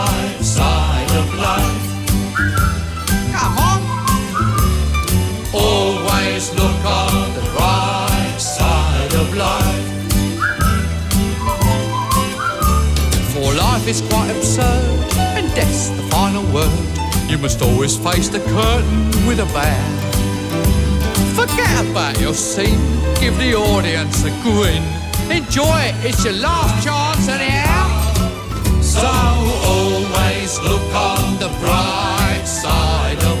life is quite absurd, and death's the final word. You must always face the curtain with a bow. Forget about your scene, give the audience a grin. Enjoy it, it's your last chance anyhow. So always look on the bright side of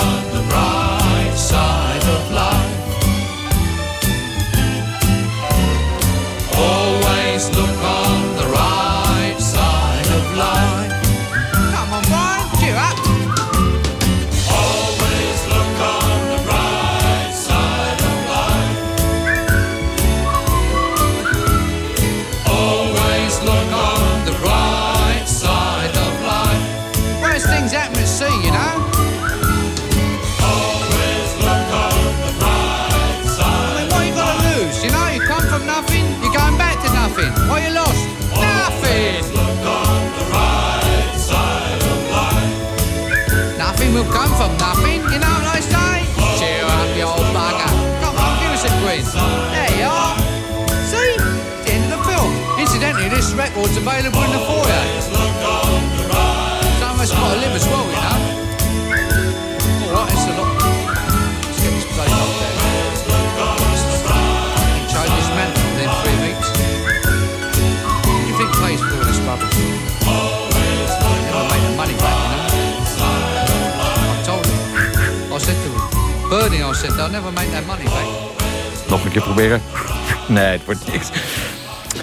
said, never that money. Nog een keer proberen? Nee, het wordt niks.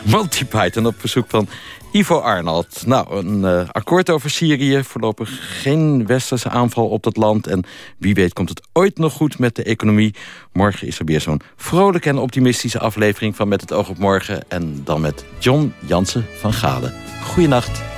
Monty Python op verzoek van Ivo Arnold. Nou, een uh, akkoord over Syrië. Voorlopig geen westerse aanval op dat land. En wie weet komt het ooit nog goed met de economie. Morgen is er weer zo'n vrolijke en optimistische aflevering van Met het oog op morgen. En dan met John Jansen van Gade. Goeienacht.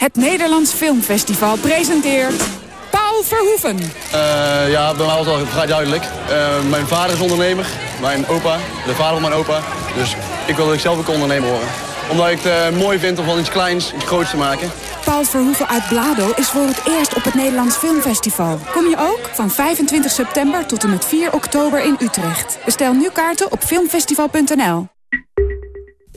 Het Nederlands Filmfestival presenteert Paul Verhoeven. Uh, ja, bij mij was het al vrij duidelijk. Uh, mijn vader is ondernemer, mijn opa, de vader van mijn opa. Dus ik wilde zelf ook ondernemer worden. Omdat ik het uh, mooi vind om van iets kleins iets groots te maken. Paul Verhoeven uit Blado is voor het eerst op het Nederlands Filmfestival. Kom je ook? Van 25 september tot en met 4 oktober in Utrecht. Bestel nu kaarten op filmfestival.nl.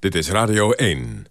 Dit is Radio 1.